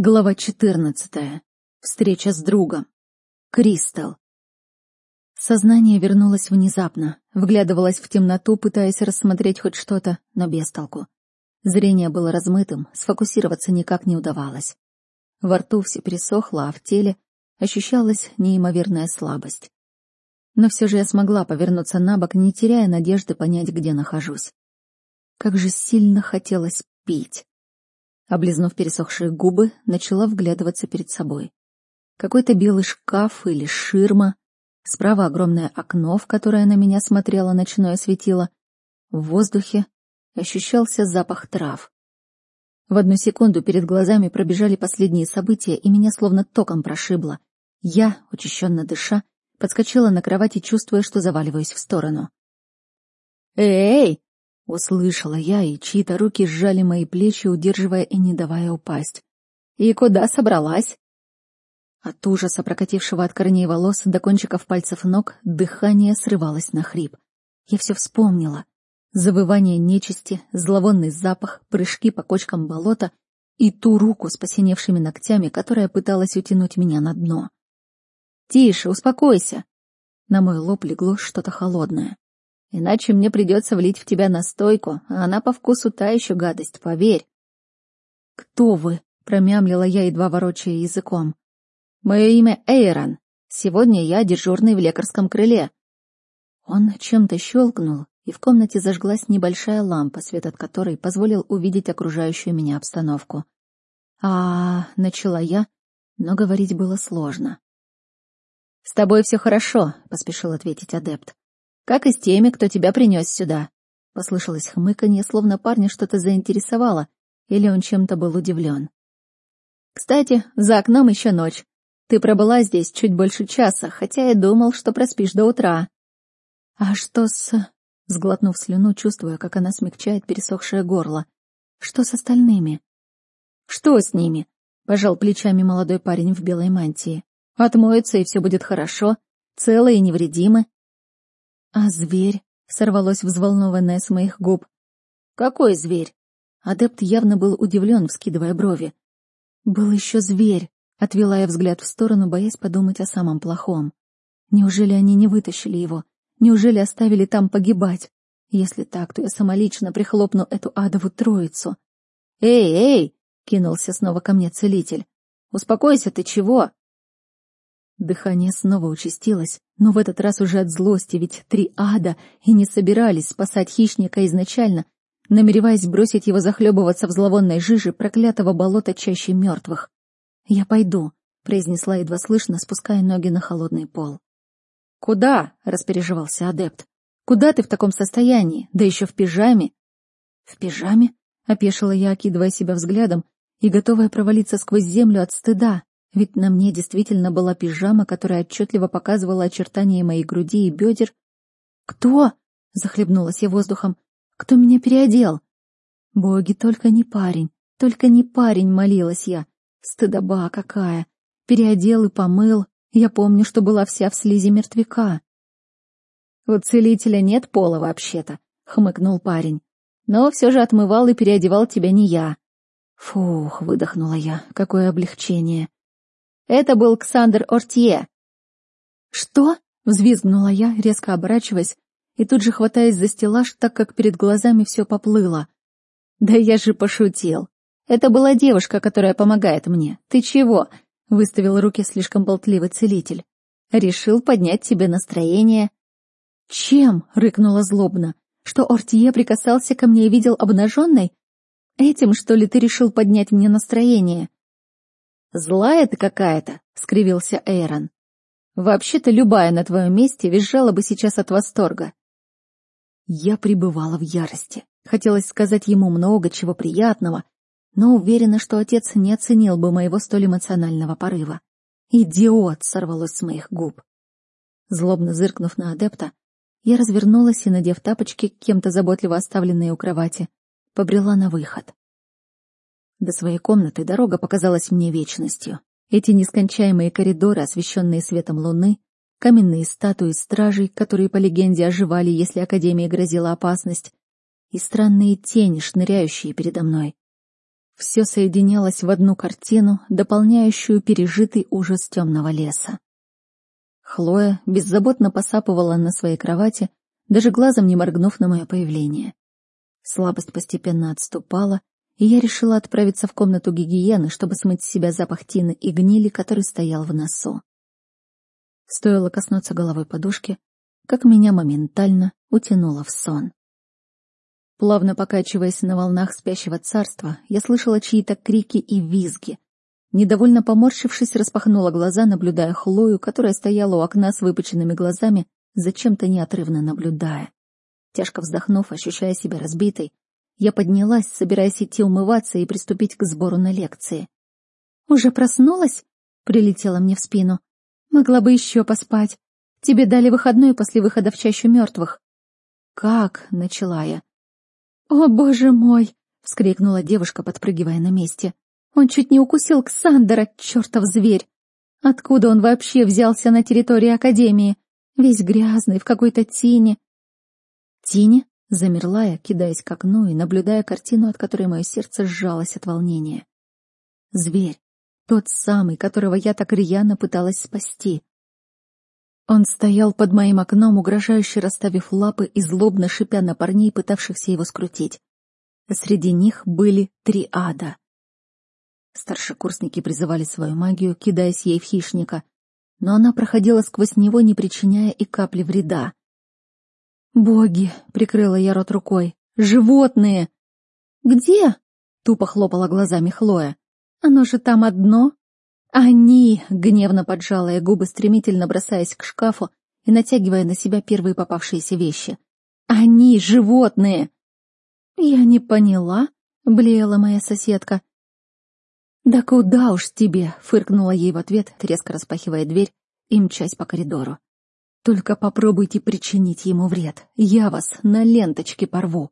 Глава 14. Встреча с другом. Кристал. Сознание вернулось внезапно, вглядывалось в темноту, пытаясь рассмотреть хоть что-то, но без толку. Зрение было размытым, сфокусироваться никак не удавалось. Во рту все пересохло, а в теле ощущалась неимоверная слабость. Но все же я смогла повернуться на бок, не теряя надежды понять, где нахожусь. Как же сильно хотелось пить. Облизнув пересохшие губы, начала вглядываться перед собой. Какой-то белый шкаф или ширма. Справа огромное окно, в которое на меня смотрело ночное светило. В воздухе ощущался запах трав. В одну секунду перед глазами пробежали последние события, и меня словно током прошибло. Я, учащенно дыша, подскочила на кровати, чувствуя, что заваливаюсь в сторону. «Эй!» Услышала я, и чьи-то руки сжали мои плечи, удерживая и не давая упасть. «И куда собралась?» От ужаса, прокатившего от корней волос до кончиков пальцев ног, дыхание срывалось на хрип. Я все вспомнила. Завывание нечисти, зловонный запах, прыжки по кочкам болота и ту руку с посиневшими ногтями, которая пыталась утянуть меня на дно. «Тише, успокойся!» На мой лоб легло что-то холодное. Иначе мне придется влить в тебя настойку, а она по вкусу та еще гадость, поверь. — Кто вы? — промямлила я, едва ворочая языком. — Мое имя Эйрон. Сегодня я дежурный в лекарском крыле. Он чем-то щелкнул, и в комнате зажглась небольшая лампа, свет от которой позволил увидеть окружающую меня обстановку. А, -а, -а начала я, но говорить было сложно. «С тобой все хорошо», — поспешил ответить адепт. Как и с теми, кто тебя принес сюда. Послышалось хмыканье, словно парня что-то заинтересовало, или он чем-то был удивлен. Кстати, за окном еще ночь. Ты пробыла здесь чуть больше часа, хотя и думал, что проспишь до утра. А что с... Сглотнув слюну, чувствуя, как она смягчает пересохшее горло. Что с остальными? Что с ними? Пожал плечами молодой парень в белой мантии. Отмоются, и все будет хорошо, целы и невредимы. «А зверь?» — сорвалось взволнованное с моих губ. «Какой зверь?» Адепт явно был удивлен, вскидывая брови. «Был еще зверь», — отвела я взгляд в сторону, боясь подумать о самом плохом. «Неужели они не вытащили его? Неужели оставили там погибать? Если так, то я самолично прихлопну эту адову троицу». «Эй, эй!» — кинулся снова ко мне целитель. «Успокойся, ты чего?» Дыхание снова участилось, но в этот раз уже от злости, ведь три ада и не собирались спасать хищника изначально, намереваясь бросить его захлебываться в зловонной жиже проклятого болота чаще мертвых. «Я пойду», — произнесла едва слышно, спуская ноги на холодный пол. «Куда?» — распереживался адепт. «Куда ты в таком состоянии? Да еще в пижаме?» «В пижаме?» — опешила я, окидывая себя взглядом и готовая провалиться сквозь землю от стыда, ведь на мне действительно была пижама, которая отчетливо показывала очертания моей груди и бедер. «Кто?» — захлебнулась я воздухом. «Кто меня переодел?» «Боги, только не парень, только не парень!» — молилась я. «Стыдоба какая! Переодел и помыл. Я помню, что была вся в слизи мертвяка». «У целителя нет пола вообще-то», — хмыкнул парень. «Но все же отмывал и переодевал тебя не я». «Фух», — выдохнула я, — «какое облегчение». Это был Ксандр Ортье. «Что?» — взвизгнула я, резко оборачиваясь, и тут же хватаясь за стеллаж, так как перед глазами все поплыло. «Да я же пошутил. Это была девушка, которая помогает мне. Ты чего?» — выставил руки слишком болтливый целитель. «Решил поднять тебе настроение». «Чем?» — рыкнула злобно. «Что Ортье прикасался ко мне и видел обнаженной? Этим, что ли, ты решил поднять мне настроение?» «Злая ты какая-то», — скривился Эйрон. «Вообще-то любая на твоем месте визжала бы сейчас от восторга». Я пребывала в ярости. Хотелось сказать ему много чего приятного, но уверена, что отец не оценил бы моего столь эмоционального порыва. «Идиот!» — сорвалось с моих губ. Злобно зыркнув на адепта, я развернулась и, надев тапочки, кем-то заботливо оставленные у кровати, побрела на выход. До своей комнаты дорога показалась мне вечностью. Эти нескончаемые коридоры, освещенные светом луны, каменные статуи стражей, которые, по легенде, оживали, если Академии грозила опасность, и странные тени, шныряющие передо мной. Все соединялось в одну картину, дополняющую пережитый ужас темного леса. Хлоя беззаботно посапывала на своей кровати, даже глазом не моргнув на мое появление. Слабость постепенно отступала, и я решила отправиться в комнату гигиены, чтобы смыть с себя запах тины и гнили, который стоял в носу. Стоило коснуться головой подушки, как меня моментально утянуло в сон. Плавно покачиваясь на волнах спящего царства, я слышала чьи-то крики и визги. Недовольно поморщившись, распахнула глаза, наблюдая Хлою, которая стояла у окна с выпученными глазами, зачем-то неотрывно наблюдая. Тяжко вздохнув, ощущая себя разбитой, я поднялась, собираясь идти умываться и приступить к сбору на лекции. «Уже проснулась?» — прилетела мне в спину. «Могла бы еще поспать. Тебе дали выходной после выхода в чащу мертвых». «Как?» — начала я. «О, боже мой!» — вскрикнула девушка, подпрыгивая на месте. «Он чуть не укусил Ксандера, чертов зверь! Откуда он вообще взялся на территории Академии? Весь грязный, в какой-то тени. Тени? Замерла я, кидаясь к окну и наблюдая картину, от которой мое сердце сжалось от волнения. Зверь. Тот самый, которого я так рьяно пыталась спасти. Он стоял под моим окном, угрожающе расставив лапы и злобно шипя на парней, пытавшихся его скрутить. Среди них были три ада. Старшекурсники призывали свою магию, кидаясь ей в хищника, но она проходила сквозь него, не причиняя и капли вреда. «Боги!» — прикрыла я рот рукой. «Животные!» «Где?» — тупо хлопала глазами Хлоя. «Оно же там одно!» «Они!» — гневно поджала я губы, стремительно бросаясь к шкафу и натягивая на себя первые попавшиеся вещи. «Они животные!» «Я не поняла», — блеяла моя соседка. «Да куда уж тебе!» — фыркнула ей в ответ, резко распахивая дверь и мчась по коридору. Только попробуйте причинить ему вред. Я вас на ленточке порву.